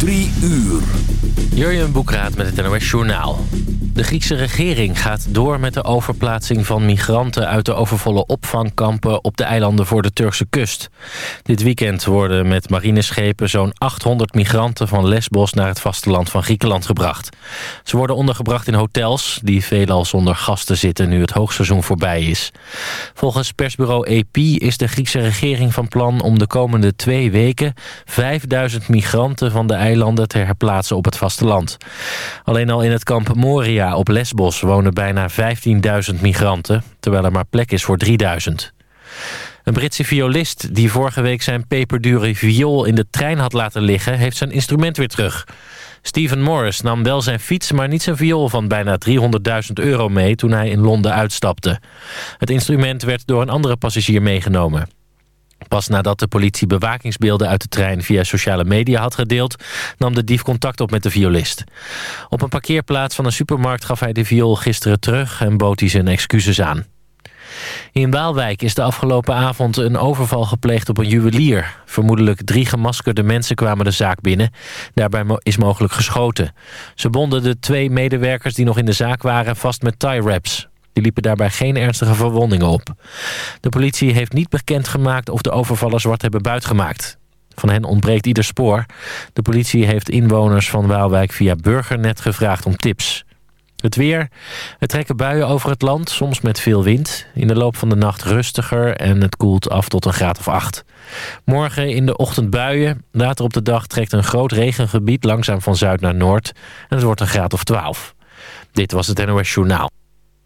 Drie uur. Jurjen Boekraat met het NOS Journaal. De Griekse regering gaat door met de overplaatsing van migranten... uit de overvolle opvangkampen op de eilanden voor de Turkse kust. Dit weekend worden met marineschepen zo'n 800 migranten... van Lesbos naar het vasteland van Griekenland gebracht. Ze worden ondergebracht in hotels... die veelal zonder gasten zitten nu het hoogseizoen voorbij is. Volgens persbureau AP is de Griekse regering van plan... om de komende twee weken 5000 migranten van de eilanden te herplaatsen op het vasteland. Alleen al in het kamp Moria op Lesbos wonen bijna 15.000 migranten... terwijl er maar plek is voor 3.000. Een Britse violist die vorige week zijn peperdure viool in de trein had laten liggen... heeft zijn instrument weer terug. Stephen Morris nam wel zijn fiets, maar niet zijn viool van bijna 300.000 euro mee... toen hij in Londen uitstapte. Het instrument werd door een andere passagier meegenomen. Pas nadat de politie bewakingsbeelden uit de trein via sociale media had gedeeld... nam de dief contact op met de violist. Op een parkeerplaats van een supermarkt gaf hij de viool gisteren terug... en bood hij zijn excuses aan. In Waalwijk is de afgelopen avond een overval gepleegd op een juwelier. Vermoedelijk drie gemaskerde mensen kwamen de zaak binnen. Daarbij is mogelijk geschoten. Ze bonden de twee medewerkers die nog in de zaak waren vast met tie wraps. Liepen daarbij geen ernstige verwondingen op. De politie heeft niet bekendgemaakt of de overvallers wat hebben buitgemaakt. Van hen ontbreekt ieder spoor. De politie heeft inwoners van Waalwijk via Burgernet gevraagd om tips. Het weer. Er trekken buien over het land, soms met veel wind. In de loop van de nacht rustiger en het koelt af tot een graad of acht. Morgen in de ochtend buien. Later op de dag trekt een groot regengebied langzaam van zuid naar noord. En het wordt een graad of twaalf. Dit was het NOS Journaal.